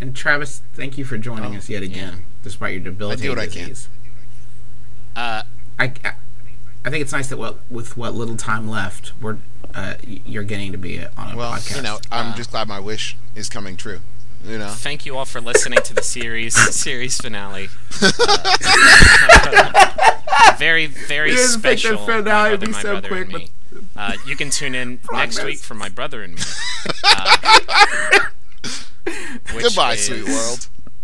And Travis, thank you for joining Oh, us yet again, despite your debilitating what I can. disease. Uh, I, I, I think it's nice that what with what little time left, we're uh, you're getting to be on a Well, podcast. you know, I'm Uh, just glad my wish is coming true. You know, thank you all for listening to the series series finale. Uh, very very You didn't think the special. my finale brother, be my so quick, and me. Uh, you can tune in next week for my brother and me. Goodbye, is- sweet world.